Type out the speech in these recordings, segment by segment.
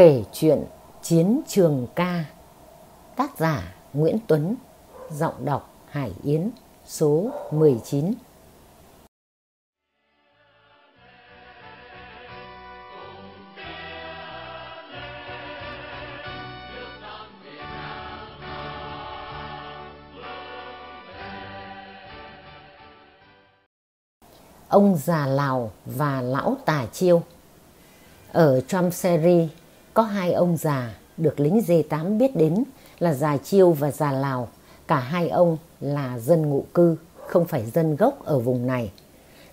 Kể chuyện Chiến trường ca. Tác giả Nguyễn Tuấn, Giọng đọc Hải Yến, Số 19 Ông già Lào và lão tà chiêu. Ở Tramseri có hai ông già được lính D8 biết đến là già Chiêu và già Lào. Cả hai ông là dân ngụ cư, không phải dân gốc ở vùng này.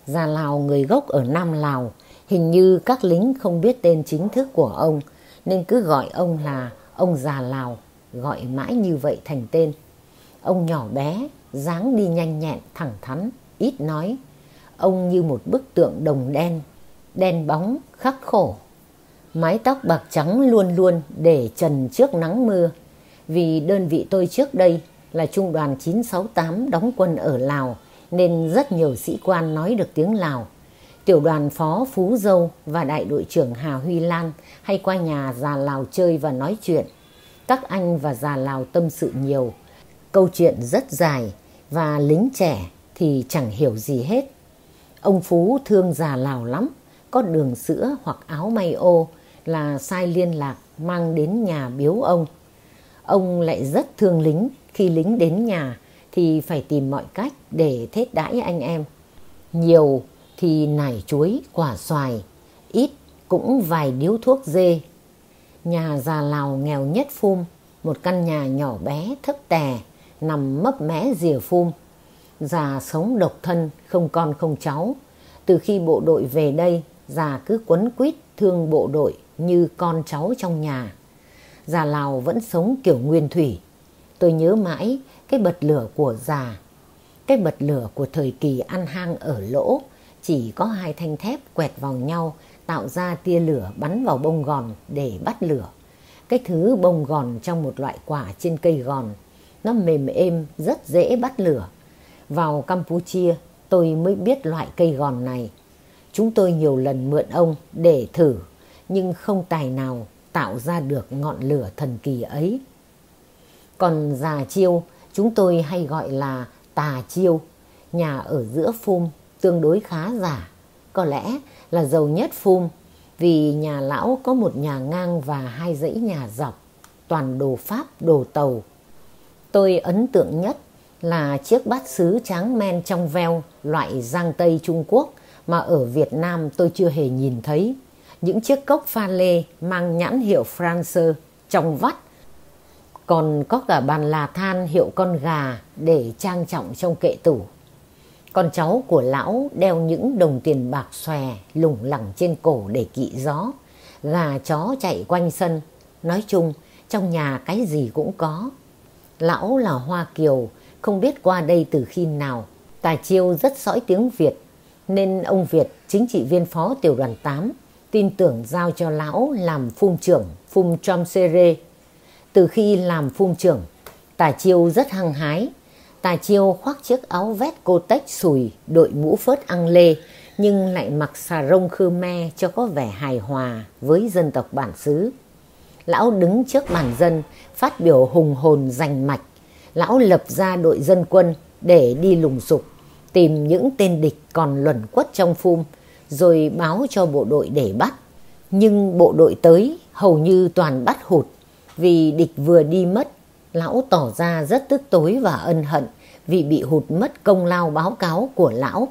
Già Lào người gốc ở Nam Lào, hình như các lính không biết tên chính thức của ông nên cứ gọi ông là ông già Lào, gọi mãi như vậy thành tên. Ông nhỏ bé, dáng đi nhanh nhẹn, thẳng thắn, ít nói. Ông như một bức tượng đồng đen, đen bóng, khắc khổ mái tóc bạc trắng luôn luôn để trần trước nắng mưa. Vì đơn vị tôi trước đây là trung đoàn 968 đóng quân ở Lào nên rất nhiều sĩ quan nói được tiếng Lào. Tiểu đoàn phó Phú Dâu và đại đội trưởng Hà Huy Lan hay qua nhà già Lào chơi và nói chuyện. Các anh và già Lào tâm sự nhiều. Câu chuyện rất dài và lính trẻ thì chẳng hiểu gì hết. Ông Phú thương già Lào lắm, có đường sữa hoặc áo may ô là sai liên lạc mang đến nhà biếu ông. Ông lại rất thương lính, khi lính đến nhà thì phải tìm mọi cách để thết đãi anh em. Nhiều thì nải chuối, quả xoài, ít cũng vài điếu thuốc dê. Nhà già Lào nghèo nhất phum, một căn nhà nhỏ bé thấp tè, nằm mấp mé rìa phum. Già sống độc thân, không con không cháu. Từ khi bộ đội về đây, già cứ quấn quýt thương bộ đội như con cháu trong nhà. Già Lào vẫn sống kiểu nguyên thủy. Tôi nhớ mãi cái bật lửa của già. Cái bật lửa của thời kỳ ăn hang ở lỗ chỉ có hai thanh thép quẹt vào nhau tạo ra tia lửa bắn vào bông gòn để bắt lửa. Cái thứ bông gòn trong một loại quả trên cây gòn. Nó mềm êm, rất dễ bắt lửa. Vào Campuchia tôi mới biết loại cây gòn này. Chúng tôi nhiều lần mượn ông để thử nhưng không tài nào tạo ra được ngọn lửa thần kỳ ấy. Còn già chiêu, chúng tôi hay gọi là tà chiêu, nhà ở giữa phum tương đối khá giả, có lẽ là giàu nhất phum vì nhà lão có một nhà ngang và hai dãy nhà dọc, toàn đồ Pháp, đồ Tàu. Tôi ấn tượng nhất là chiếc bát sứ tráng men trong veo loại Giang Tây Trung Quốc mà ở Việt Nam tôi chưa hề nhìn thấy những chiếc cốc pha lê mang nhãn hiệu francer trong vắt. Còn có cả bàn là than hiệu con gà để trang trọng trong kệ tủ. Con cháu của lão đeo những đồng tiền bạc xòe lủng lẳng trên cổ để kỵ gió. Gà chó chạy quanh sân. Nói chung, trong nhà cái gì cũng có. Lão là Hoa Kiều, không biết qua đây từ khi nào. Tài Chiêu rất sõi tiếng Việt, nên ông Việt, chính trị viên phó tiểu đoàn 8, tin tưởng giao cho lão làm phum trưởng phum trong rê Từ khi làm phum trưởng, Tà Chiêu rất hăng hái. Tà Chiêu khoác chiếc áo vest cô tách sùi, đội mũ phớt ăn lê, nhưng lại mặc xà rông Khmer cho có vẻ hài hòa với dân tộc bản xứ. Lão đứng trước bàn dân, phát biểu hùng hồn rành mạch. Lão lập ra đội dân quân để đi lùng sục, tìm những tên địch còn luẩn quất trong phum, rồi báo cho bộ đội để bắt. Nhưng bộ đội tới hầu như toàn bắt hụt vì địch vừa đi mất. Lão tỏ ra rất tức tối và ân hận vì bị hụt mất công lao báo cáo của lão.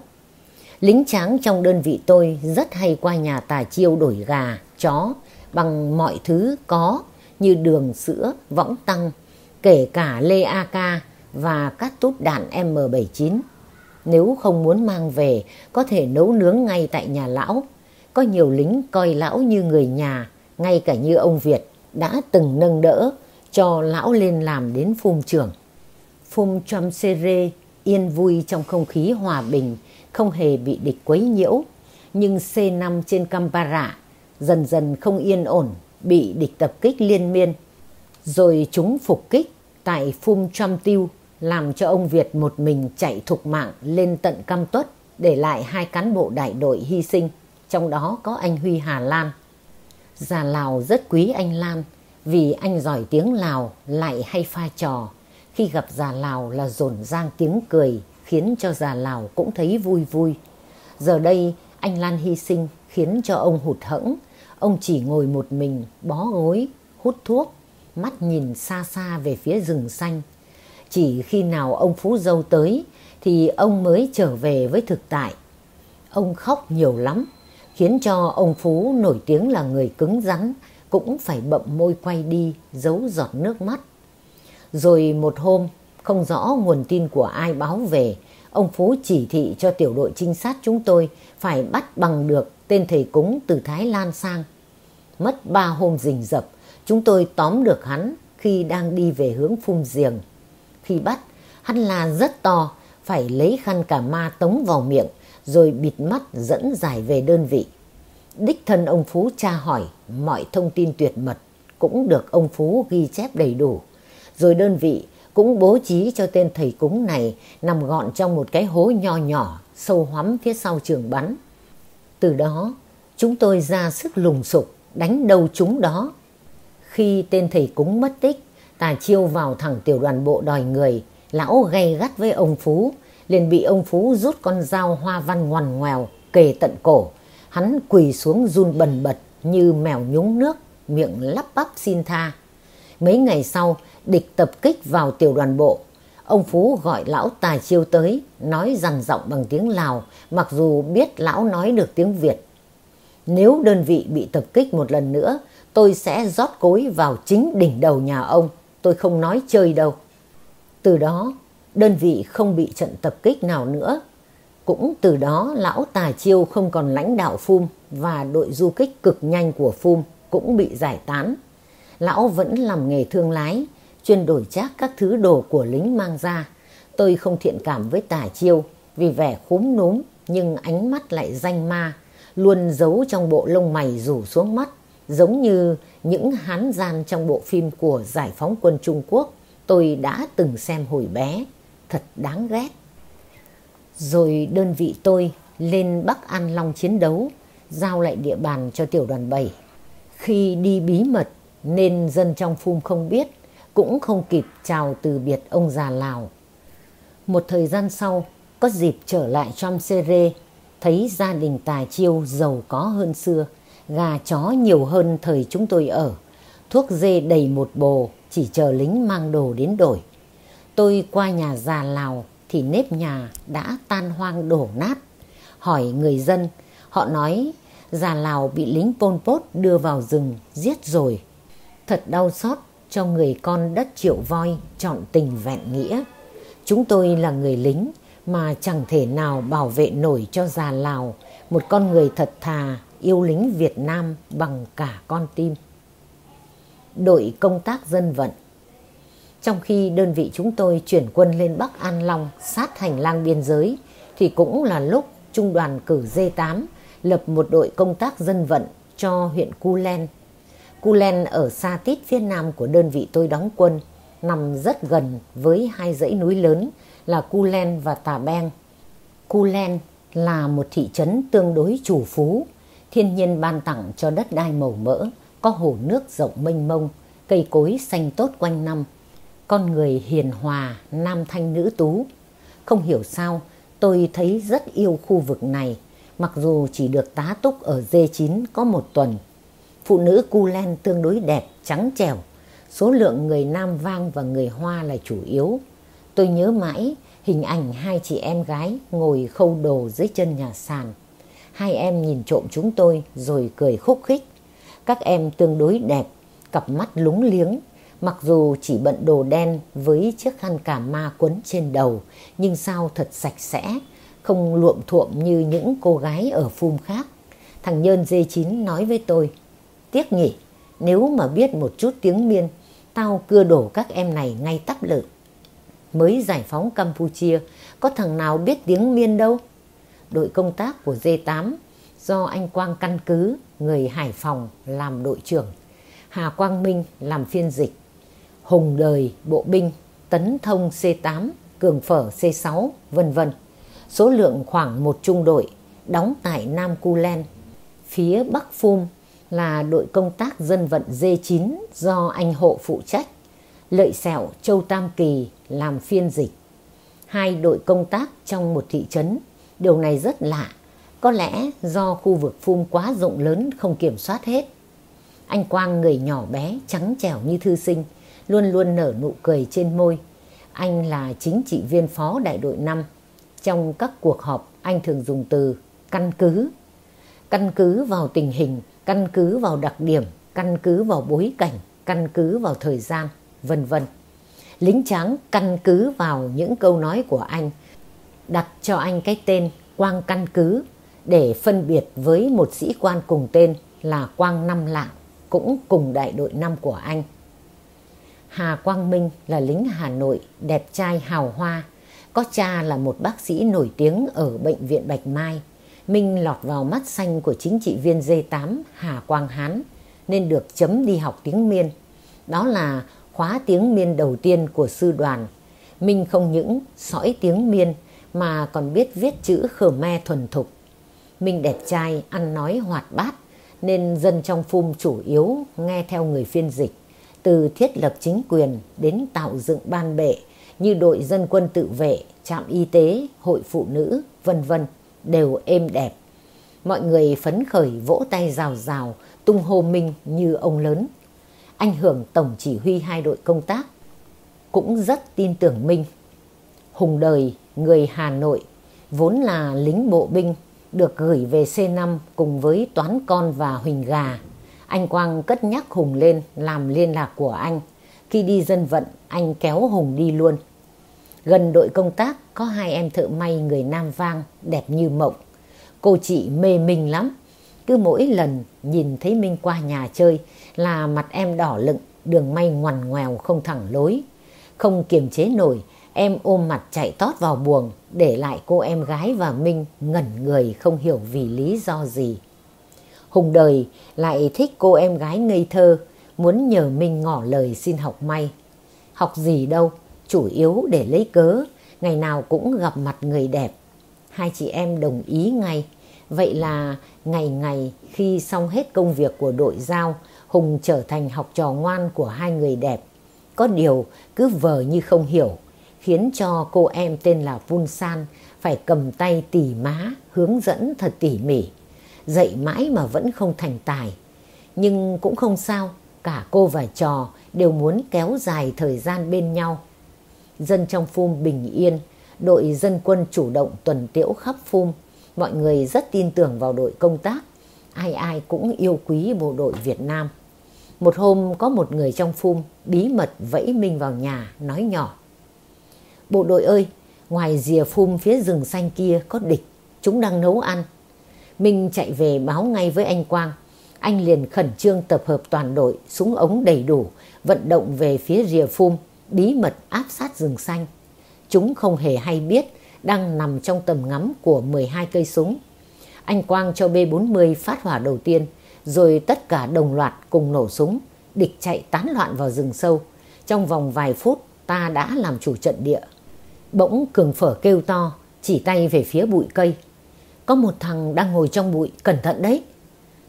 Lính tráng trong đơn vị tôi rất hay qua nhà tà chiêu đổi gà, chó bằng mọi thứ có như đường sữa, võng tăng, kể cả lê AK và các tút đạn M79. Nếu không muốn mang về, có thể nấu nướng ngay tại nhà lão. Có nhiều lính coi lão như người nhà, ngay cả như ông Việt, đã từng nâng đỡ cho lão lên làm đến phum trưởng. Phum Chom Sere yên vui trong không khí hòa bình, không hề bị địch quấy nhiễu. Nhưng C5 trên Campara dần dần không yên ổn, bị địch tập kích liên miên. Rồi chúng phục kích tại Phum Chom Tiêu làm cho ông Việt một mình chạy thục mạng lên tận Cam Tuất để lại hai cán bộ đại đội hy sinh, trong đó có anh Huy Hà Lan. Già Lào rất quý anh Lan vì anh giỏi tiếng Lào lại hay pha trò. Khi gặp già Lào là rộn rang tiếng cười khiến cho già Lào cũng thấy vui vui. Giờ đây anh Lan hy sinh khiến cho ông hụt hẫng. Ông chỉ ngồi một mình bó gối, hút thuốc, mắt nhìn xa xa về phía rừng xanh. Chỉ khi nào ông Phú Dâu tới thì ông mới trở về với thực tại. Ông khóc nhiều lắm, khiến cho ông Phú nổi tiếng là người cứng rắn, cũng phải bậm môi quay đi, giấu giọt nước mắt. Rồi một hôm, không rõ nguồn tin của ai báo về, ông Phú chỉ thị cho tiểu đội trinh sát chúng tôi phải bắt bằng được tên thầy cúng từ Thái Lan sang. Mất ba hôm rình rập, chúng tôi tóm được hắn khi đang đi về hướng phung giềng. Khi bắt, hắn là rất to, phải lấy khăn cả ma tống vào miệng, rồi bịt mắt dẫn giải về đơn vị. Đích thân ông Phú tra hỏi mọi thông tin tuyệt mật cũng được ông Phú ghi chép đầy đủ. Rồi đơn vị cũng bố trí cho tên thầy cúng này nằm gọn trong một cái hố nho nhỏ sâu hoắm phía sau trường bắn. Từ đó chúng tôi ra sức lùng sục đánh đầu chúng đó. Khi tên thầy cúng mất tích, tà chiêu vào thẳng tiểu đoàn bộ đòi người, lão gay gắt với ông Phú, liền bị ông Phú rút con dao hoa văn ngoằn ngoèo kề tận cổ. Hắn quỳ xuống run bần bật như mèo nhúng nước, miệng lắp bắp xin tha. Mấy ngày sau, địch tập kích vào tiểu đoàn bộ. Ông Phú gọi lão Tài Chiêu tới, nói dằn giọng bằng tiếng Lào, mặc dù biết lão nói được tiếng Việt. Nếu đơn vị bị tập kích một lần nữa, tôi sẽ rót cối vào chính đỉnh đầu nhà ông. Tôi không nói chơi đâu. Từ đó, đơn vị không bị trận tập kích nào nữa. Cũng từ đó, lão Tà Chiêu không còn lãnh đạo Phum và đội du kích cực nhanh của Phum cũng bị giải tán. Lão vẫn làm nghề thương lái, chuyên đổi trác các thứ đồ của lính mang ra. Tôi không thiện cảm với Tà Chiêu vì vẻ khúm núm nhưng ánh mắt lại danh ma, luôn giấu trong bộ lông mày rủ xuống mắt, giống như những hán gian trong bộ phim của giải phóng quân Trung Quốc tôi đã từng xem hồi bé, thật đáng ghét. Rồi đơn vị tôi lên Bắc An Long chiến đấu, giao lại địa bàn cho tiểu đoàn 7. Khi đi bí mật nên dân trong phum không biết, cũng không kịp chào từ biệt ông già Lào. Một thời gian sau, có dịp trở lại trong Sere, thấy gia đình Tài Chiêu giàu có hơn xưa, gà chó nhiều hơn thời chúng tôi ở. Thuốc dê đầy một bồ, chỉ chờ lính mang đồ đến đổi. Tôi qua nhà già Lào thì nếp nhà đã tan hoang đổ nát. Hỏi người dân, họ nói già Lào bị lính Pol Pot đưa vào rừng giết rồi. Thật đau xót cho người con đất triệu voi chọn tình vẹn nghĩa. Chúng tôi là người lính mà chẳng thể nào bảo vệ nổi cho già Lào, một con người thật thà, yêu lính Việt Nam bằng cả con tim. Đội công tác dân vận Trong khi đơn vị chúng tôi chuyển quân lên Bắc An Long sát hành lang biên giới, thì cũng là lúc trung đoàn cử D8 lập một đội công tác dân vận cho huyện Cu Len. Cu Len ở xa tít phía nam của đơn vị tôi đóng quân, nằm rất gần với hai dãy núi lớn là Cu Len và Tà Beng. Cu Len là một thị trấn tương đối chủ phú, thiên nhiên ban tặng cho đất đai màu mỡ, có hồ nước rộng mênh mông, cây cối xanh tốt quanh năm. Con người hiền hòa, nam thanh nữ tú. Không hiểu sao, tôi thấy rất yêu khu vực này, mặc dù chỉ được tá túc ở D9 có một tuần. Phụ nữ cu len tương đối đẹp, trắng trẻo, số lượng người Nam Vang và người Hoa là chủ yếu. Tôi nhớ mãi hình ảnh hai chị em gái ngồi khâu đồ dưới chân nhà sàn. Hai em nhìn trộm chúng tôi rồi cười khúc khích. Các em tương đối đẹp, cặp mắt lúng liếng, mặc dù chỉ bận đồ đen với chiếc khăn cà ma quấn trên đầu, nhưng sao thật sạch sẽ, không luộm thuộm như những cô gái ở phum khác. Thằng Nhơn Dê Chín nói với tôi, tiếc nhỉ, nếu mà biết một chút tiếng miên, tao cưa đổ các em này ngay tắp lự. Mới giải phóng Campuchia, có thằng nào biết tiếng miên đâu. Đội công tác của D8 do anh Quang căn cứ, người Hải Phòng làm đội trưởng, Hà Quang Minh làm phiên dịch, Hùng Đời bộ binh, Tấn Thông C8, Cường Phở C6, vân vân. Số lượng khoảng một trung đội đóng tại Nam Cu Len. Phía Bắc Phum là đội công tác dân vận D9 do anh Hộ phụ trách, Lợi Sẹo, Châu Tam Kỳ làm phiên dịch. Hai đội công tác trong một thị trấn, điều này rất lạ, có lẽ do khu vực phun quá rộng lớn không kiểm soát hết. Anh Quang người nhỏ bé, trắng trẻo như thư sinh, luôn luôn nở nụ cười trên môi. Anh là chính trị viên phó đại đội 5. Trong các cuộc họp, anh thường dùng từ căn cứ. Căn cứ vào tình hình, căn cứ vào đặc điểm, căn cứ vào bối cảnh, căn cứ vào thời gian, vân vân. Lính trắng căn cứ vào những câu nói của anh, đặt cho anh cái tên Quang Căn Cứ để phân biệt với một sĩ quan cùng tên là Quang Năm Lạng, cũng cùng đại đội năm của anh. Hà Quang Minh là lính Hà Nội, đẹp trai hào hoa, có cha là một bác sĩ nổi tiếng ở Bệnh viện Bạch Mai. Minh lọt vào mắt xanh của chính trị viên D8 Hà Quang Hán nên được chấm đi học tiếng Miên. Đó là khóa tiếng Miên đầu tiên của sư đoàn. Minh không những sõi tiếng Miên mà còn biết viết chữ Khmer thuần thục. Minh đẹp trai, ăn nói hoạt bát nên dân trong phum chủ yếu nghe theo người phiên dịch. Từ thiết lập chính quyền đến tạo dựng ban bệ như đội dân quân tự vệ, trạm y tế, hội phụ nữ, vân vân đều êm đẹp. Mọi người phấn khởi vỗ tay rào rào, tung hô Minh như ông lớn. Anh Hưởng tổng chỉ huy hai đội công tác cũng rất tin tưởng Minh. Hùng đời, người Hà Nội, vốn là lính bộ binh, được gửi về C5 cùng với Toán Con và Huỳnh Gà. Anh Quang cất nhắc Hùng lên làm liên lạc của anh. Khi đi dân vận, anh kéo Hùng đi luôn. Gần đội công tác có hai em thợ may người Nam Vang đẹp như mộng. Cô chị mê Minh lắm. Cứ mỗi lần nhìn thấy Minh qua nhà chơi là mặt em đỏ lựng, đường may ngoằn ngoèo không thẳng lối. Không kiềm chế nổi, em ôm mặt chạy tót vào buồng, để lại cô em gái và Minh ngẩn người không hiểu vì lý do gì. Hùng đời lại thích cô em gái ngây thơ, muốn nhờ Minh ngỏ lời xin học may. Học gì đâu, chủ yếu để lấy cớ, ngày nào cũng gặp mặt người đẹp. Hai chị em đồng ý ngay. Vậy là ngày ngày khi xong hết công việc của đội giao, Hùng trở thành học trò ngoan của hai người đẹp. Có điều cứ vờ như không hiểu, khiến cho cô em tên là Vun San phải cầm tay tỉ má, hướng dẫn thật tỉ mỉ. Dạy mãi mà vẫn không thành tài. Nhưng cũng không sao, cả cô và trò đều muốn kéo dài thời gian bên nhau dân trong phum bình yên, đội dân quân chủ động tuần tiễu khắp phum. Mọi người rất tin tưởng vào đội công tác, ai ai cũng yêu quý bộ đội Việt Nam. Một hôm có một người trong phum bí mật vẫy Minh vào nhà, nói nhỏ. Bộ đội ơi, ngoài rìa phum phía rừng xanh kia có địch, chúng đang nấu ăn. Minh chạy về báo ngay với anh Quang. Anh liền khẩn trương tập hợp toàn đội, súng ống đầy đủ, vận động về phía rìa phum bí mật áp sát rừng xanh. Chúng không hề hay biết đang nằm trong tầm ngắm của 12 cây súng. Anh Quang cho B-40 phát hỏa đầu tiên, rồi tất cả đồng loạt cùng nổ súng, địch chạy tán loạn vào rừng sâu. Trong vòng vài phút ta đã làm chủ trận địa. Bỗng cường phở kêu to, chỉ tay về phía bụi cây. Có một thằng đang ngồi trong bụi, cẩn thận đấy.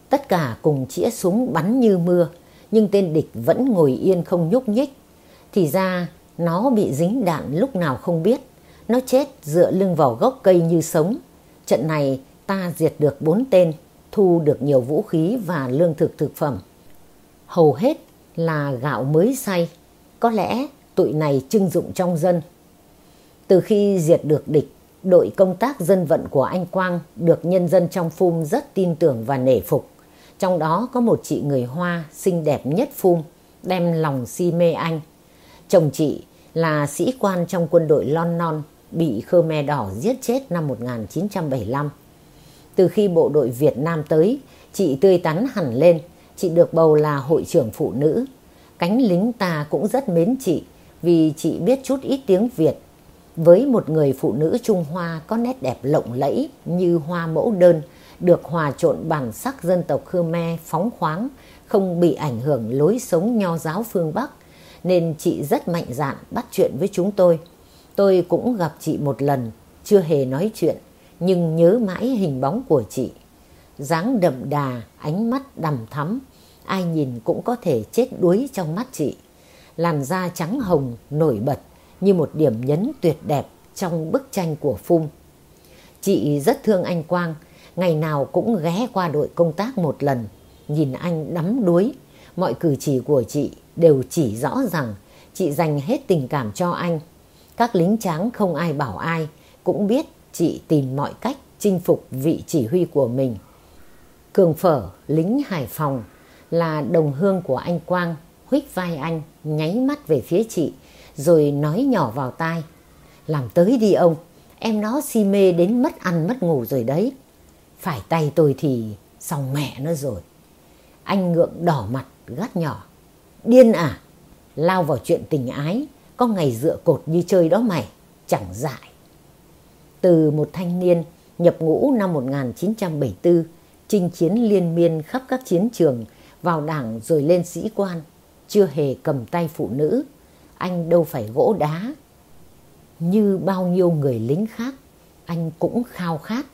Tất cả cùng chĩa súng bắn như mưa, nhưng tên địch vẫn ngồi yên không nhúc nhích. Thì ra nó bị dính đạn lúc nào không biết. Nó chết dựa lưng vào gốc cây như sống. Trận này ta diệt được bốn tên, thu được nhiều vũ khí và lương thực thực phẩm. Hầu hết là gạo mới xay. Có lẽ tụi này trưng dụng trong dân. Từ khi diệt được địch, đội công tác dân vận của anh Quang được nhân dân trong Phum rất tin tưởng và nể phục. Trong đó có một chị người Hoa xinh đẹp nhất Phum, đem lòng si mê anh. Chồng chị là sĩ quan trong quân đội Lon Non bị Khmer Đỏ giết chết năm 1975. Từ khi bộ đội Việt Nam tới, chị tươi tắn hẳn lên, chị được bầu là hội trưởng phụ nữ. Cánh lính ta cũng rất mến chị vì chị biết chút ít tiếng Việt. Với một người phụ nữ Trung Hoa có nét đẹp lộng lẫy như hoa mẫu đơn, được hòa trộn bản sắc dân tộc Khmer phóng khoáng, không bị ảnh hưởng lối sống nho giáo phương Bắc nên chị rất mạnh dạn bắt chuyện với chúng tôi. Tôi cũng gặp chị một lần, chưa hề nói chuyện, nhưng nhớ mãi hình bóng của chị. dáng đậm đà, ánh mắt đằm thắm, ai nhìn cũng có thể chết đuối trong mắt chị. Làn da trắng hồng nổi bật như một điểm nhấn tuyệt đẹp trong bức tranh của Phung. Chị rất thương anh Quang, ngày nào cũng ghé qua đội công tác một lần, nhìn anh đắm đuối. Mọi cử chỉ của chị đều chỉ rõ rằng chị dành hết tình cảm cho anh. Các lính tráng không ai bảo ai, cũng biết chị tìm mọi cách chinh phục vị chỉ huy của mình. Cường Phở, lính Hải Phòng, là đồng hương của anh Quang, huých vai anh, nháy mắt về phía chị, rồi nói nhỏ vào tai. Làm tới đi ông, em nó si mê đến mất ăn mất ngủ rồi đấy. Phải tay tôi thì xong mẹ nó rồi. Anh ngượng đỏ mặt, gắt nhỏ. Điên à? Lao vào chuyện tình ái, có ngày dựa cột như chơi đó mày, chẳng dại. Từ một thanh niên nhập ngũ năm 1974, chinh chiến liên miên khắp các chiến trường, vào đảng rồi lên sĩ quan, chưa hề cầm tay phụ nữ, anh đâu phải gỗ đá. Như bao nhiêu người lính khác, anh cũng khao khát,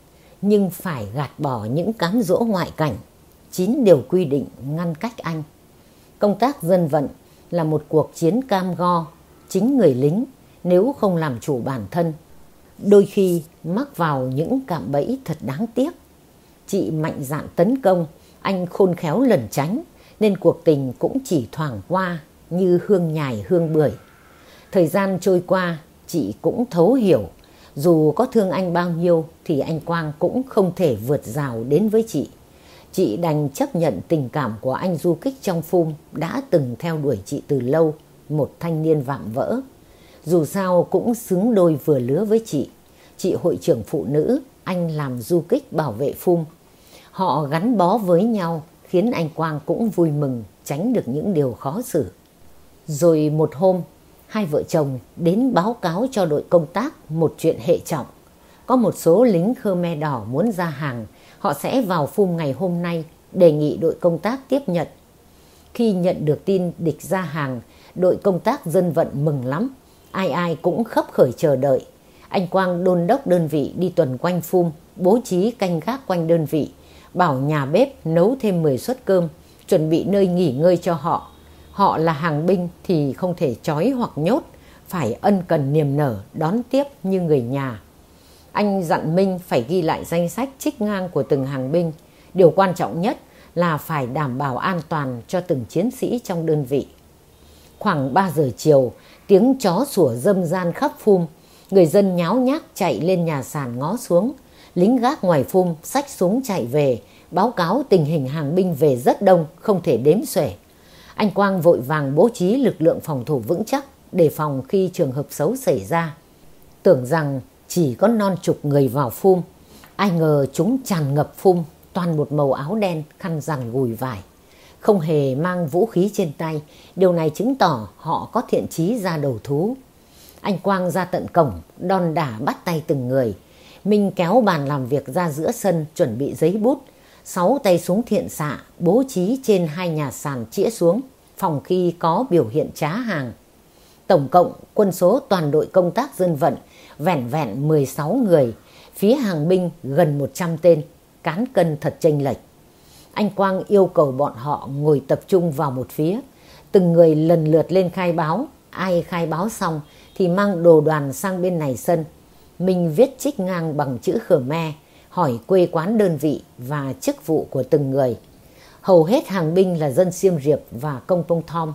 nhưng phải gạt bỏ những cám dỗ ngoại cảnh. Chín điều quy định ngăn cách anh. Công tác dân vận là một cuộc chiến cam go, chính người lính nếu không làm chủ bản thân. Đôi khi mắc vào những cạm bẫy thật đáng tiếc. Chị mạnh dạn tấn công, anh khôn khéo lẩn tránh nên cuộc tình cũng chỉ thoảng qua như hương nhài hương bưởi. Thời gian trôi qua chị cũng thấu hiểu dù có thương anh bao nhiêu thì anh Quang cũng không thể vượt rào đến với chị. Chị đành chấp nhận tình cảm của anh du kích trong phum đã từng theo đuổi chị từ lâu, một thanh niên vạm vỡ. Dù sao cũng xứng đôi vừa lứa với chị. Chị hội trưởng phụ nữ, anh làm du kích bảo vệ phum. Họ gắn bó với nhau khiến anh Quang cũng vui mừng tránh được những điều khó xử. Rồi một hôm, hai vợ chồng đến báo cáo cho đội công tác một chuyện hệ trọng. Có một số lính Khmer đỏ muốn ra hàng, họ sẽ vào phum ngày hôm nay đề nghị đội công tác tiếp nhận. Khi nhận được tin địch ra hàng, đội công tác dân vận mừng lắm. Ai ai cũng khấp khởi chờ đợi. Anh Quang đôn đốc đơn vị đi tuần quanh phum, bố trí canh gác quanh đơn vị, bảo nhà bếp nấu thêm 10 suất cơm, chuẩn bị nơi nghỉ ngơi cho họ. Họ là hàng binh thì không thể trói hoặc nhốt, phải ân cần niềm nở đón tiếp như người nhà. Anh dặn Minh phải ghi lại danh sách trích ngang của từng hàng binh. Điều quan trọng nhất là phải đảm bảo an toàn cho từng chiến sĩ trong đơn vị. Khoảng 3 giờ chiều, tiếng chó sủa dâm gian khắp phum. Người dân nháo nhác chạy lên nhà sàn ngó xuống lính gác ngoài phum sách súng chạy về, báo cáo tình hình hàng binh về rất đông, không thể đếm xuể. Anh Quang vội vàng bố trí lực lượng phòng thủ vững chắc, đề phòng khi trường hợp xấu xảy ra. Tưởng rằng chỉ có non chục người vào phum, ai ngờ chúng tràn ngập phum, toàn một màu áo đen, khăn rằn gùi vải. Không hề mang vũ khí trên tay, điều này chứng tỏ họ có thiện chí ra đầu thú. Anh Quang ra tận cổng, đòn đả bắt tay từng người, Minh kéo bàn làm việc ra giữa sân chuẩn bị giấy bút. Sáu tay súng thiện xạ bố trí trên hai nhà sàn chĩa xuống phòng khi có biểu hiện trá hàng. Tổng cộng quân số toàn đội công tác dân vận vẹn vẹn 16 người, phía hàng binh gần 100 tên, cán cân thật chênh lệch. Anh Quang yêu cầu bọn họ ngồi tập trung vào một phía, từng người lần lượt lên khai báo, ai khai báo xong thì mang đồ đoàn sang bên này sân mình viết trích ngang bằng chữ Khmer, hỏi quê quán đơn vị và chức vụ của từng người. Hầu hết hàng binh là dân Siem Reap và Công Pông Thom.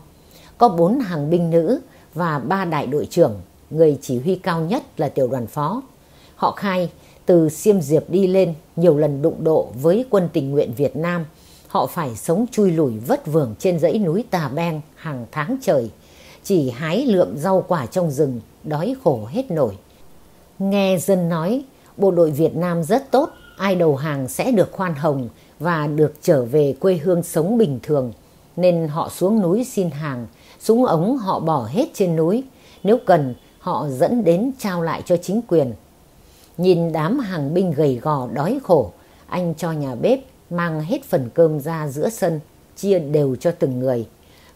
Có bốn hàng binh nữ và ba đại đội trưởng, người chỉ huy cao nhất là tiểu đoàn phó. Họ khai từ Siem Reap đi lên nhiều lần đụng độ với quân tình nguyện Việt Nam. Họ phải sống chui lủi vất vưởng trên dãy núi Tà Beng hàng tháng trời. Chỉ hái lượm rau quả trong rừng, đói khổ hết nổi. Nghe dân nói, bộ đội Việt Nam rất tốt, ai đầu hàng sẽ được khoan hồng và được trở về quê hương sống bình thường. Nên họ xuống núi xin hàng, súng ống họ bỏ hết trên núi. Nếu cần, họ dẫn đến trao lại cho chính quyền. Nhìn đám hàng binh gầy gò đói khổ, anh cho nhà bếp mang hết phần cơm ra giữa sân, chia đều cho từng người.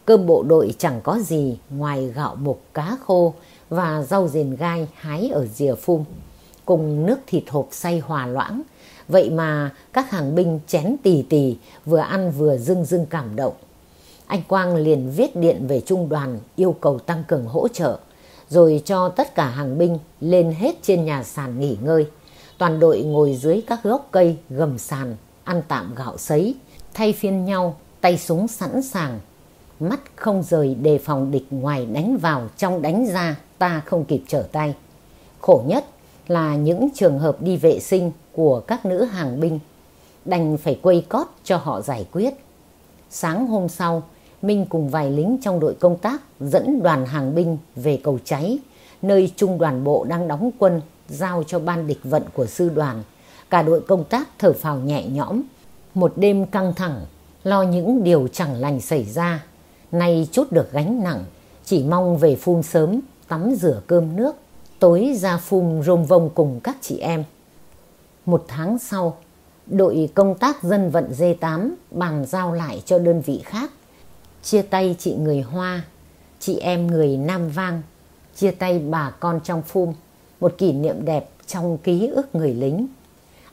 Cơm bộ đội chẳng có gì ngoài gạo mục cá khô, và rau rền gai hái ở rìa phum cùng nước thịt hộp xay hòa loãng Vậy mà các hàng binh chén tì tì, vừa ăn vừa dưng dưng cảm động. Anh Quang liền viết điện về trung đoàn yêu cầu tăng cường hỗ trợ, rồi cho tất cả hàng binh lên hết trên nhà sàn nghỉ ngơi. Toàn đội ngồi dưới các gốc cây gầm sàn, ăn tạm gạo sấy, thay phiên nhau, tay súng sẵn sàng. Mắt không rời đề phòng địch ngoài đánh vào trong đánh ra, ta không kịp trở tay. Khổ nhất là những trường hợp đi vệ sinh của các nữ hàng binh, đành phải quây cót cho họ giải quyết. Sáng hôm sau, Minh cùng vài lính trong đội công tác dẫn đoàn hàng binh về cầu cháy, nơi trung đoàn bộ đang đóng quân giao cho ban địch vận của sư đoàn. Cả đội công tác thở phào nhẹ nhõm. Một đêm căng thẳng, lo những điều chẳng lành xảy ra. Nay chút được gánh nặng, chỉ mong về phun sớm, tắm rửa cơm nước, tối ra phum rôm vông cùng các chị em. Một tháng sau, đội công tác dân vận D8 bàn giao lại cho đơn vị khác. Chia tay chị người Hoa, chị em người Nam Vang, chia tay bà con trong phum, một kỷ niệm đẹp trong ký ức người lính.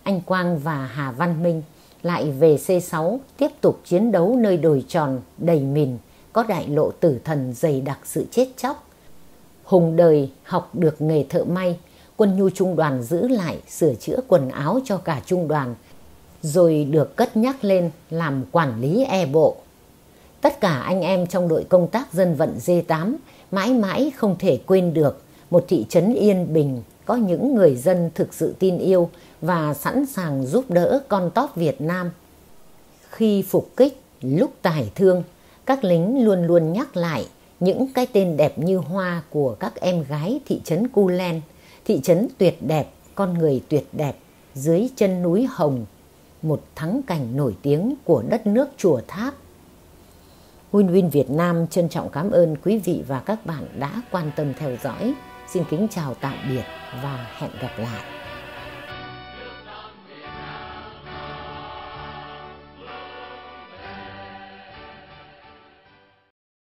Anh Quang và Hà Văn Minh lại về C6 tiếp tục chiến đấu nơi đồi tròn đầy mìn, có đại lộ tử thần dày đặc sự chết chóc. Hùng đời học được nghề thợ may, quân nhu trung đoàn giữ lại sửa chữa quần áo cho cả trung đoàn, rồi được cất nhắc lên làm quản lý e bộ. Tất cả anh em trong đội công tác dân vận D8 mãi mãi không thể quên được một thị trấn yên bình có những người dân thực sự tin yêu và sẵn sàng giúp đỡ con tóp Việt Nam. Khi phục kích, lúc tải thương, các lính luôn luôn nhắc lại những cái tên đẹp như hoa của các em gái thị trấn Cu Len, thị trấn tuyệt đẹp, con người tuyệt đẹp, dưới chân núi Hồng, một thắng cảnh nổi tiếng của đất nước Chùa Tháp. Win Win Việt Nam trân trọng cảm ơn quý vị và các bạn đã quan tâm theo dõi. Xin kính chào tạm biệt và hẹn gặp lại.